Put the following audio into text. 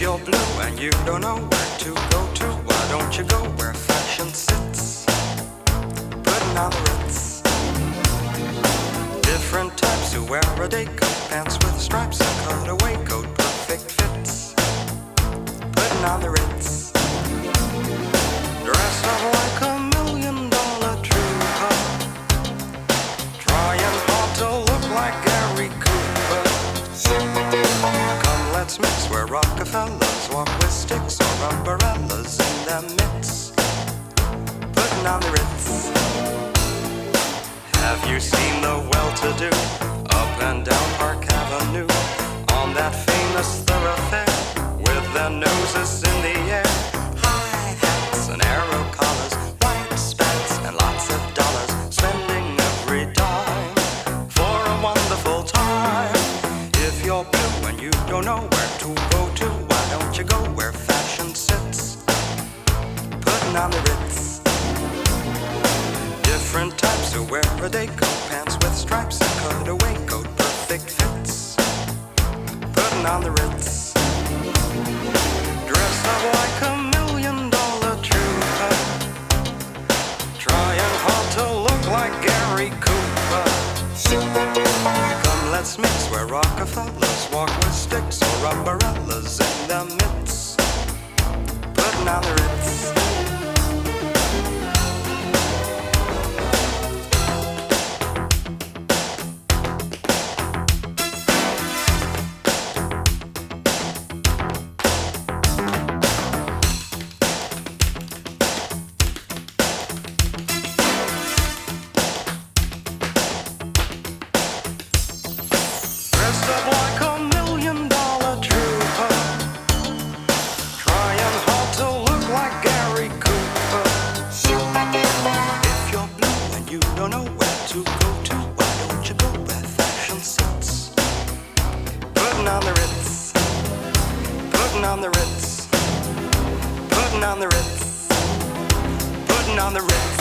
blue and you don't know where to go to, why don't you go where fashion sits? Putting on the ritz. Different types who wear a day coat, pants with stripes, and cutaway coat, perfect fits. Putting on the ritz. Let's mix where Rockefellers walk with sticks or umbrellas in their midst. Putting on the Ritz. Have you seen the well-to-do up and down Park Avenue on that famous thoroughfare with their noses in the where fashion sits? Putting on the Ritz. Different types who wear a day pants with stripes, and cutaway coat, perfect fits. Putting on the Ritz. Dress up like a million dollar trooper. Trying hard to look like Gary Cooper. Come, let's mix where Rockefellers walk with sticks or umbrellas in their midst. Putting on the Ritz. Putting on the Ritz. Putting on the Ritz. Putting on the Ritz.